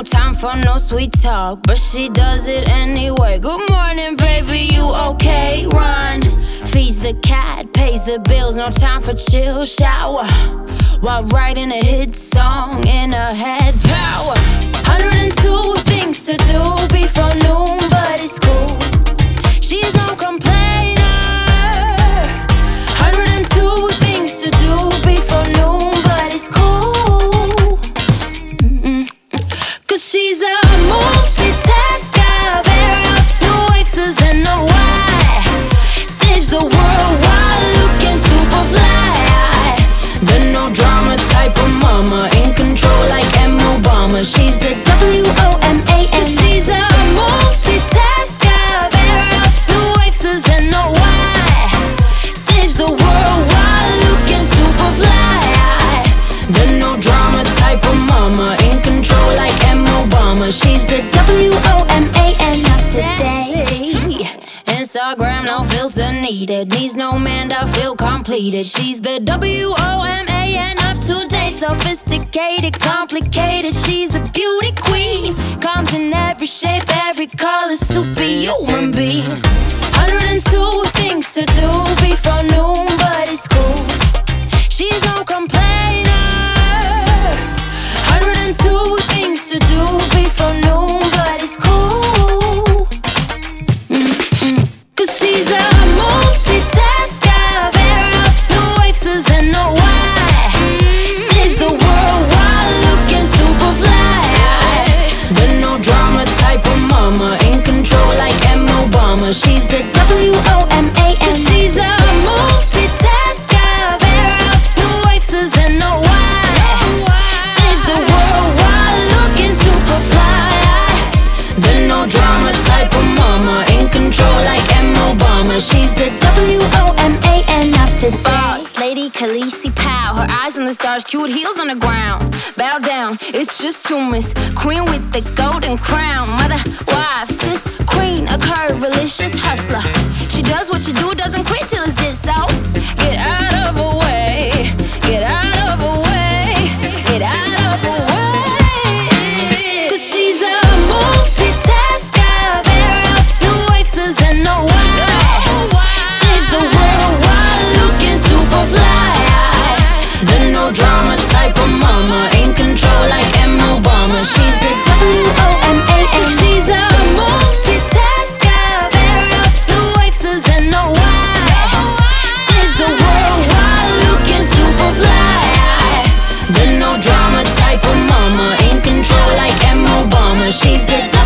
no time for no sweet talk, but she does it anyway. Good morning, baby, you okay? Run. Feeds the cat, pays the bills, no time for chill. Shower while writing a hit song in her head. A N of mama. In control like M. She's the W O M A N of today. Instagram, no filter needed. Needs no man to feel completed. She's the W O M A N of today. Sophisticated, complicated. She's a shape, every color. Superhuman being. 102 things to do before noon, She's the W O M A N. She's a multitasker, two X's and a Y. Saves the world while looking super fly. The no drama type of mama, in control like M. Obama. She's the W O M A N of today. Boss lady Khaleesi Pow, her eyes on the stars, cute heels on the ground. Bow down, it's just to miss Queen with the golden crown. Mother, religious hustler. She does what she do, doesn't quit till it's this out. Get out of her way, get out of her way, get out of her way. Cause she's a multitasker, bearer of two X's and no Y. Saves the world while looking super fly. The no drama type of mama, in control like M. Obama. She's She's the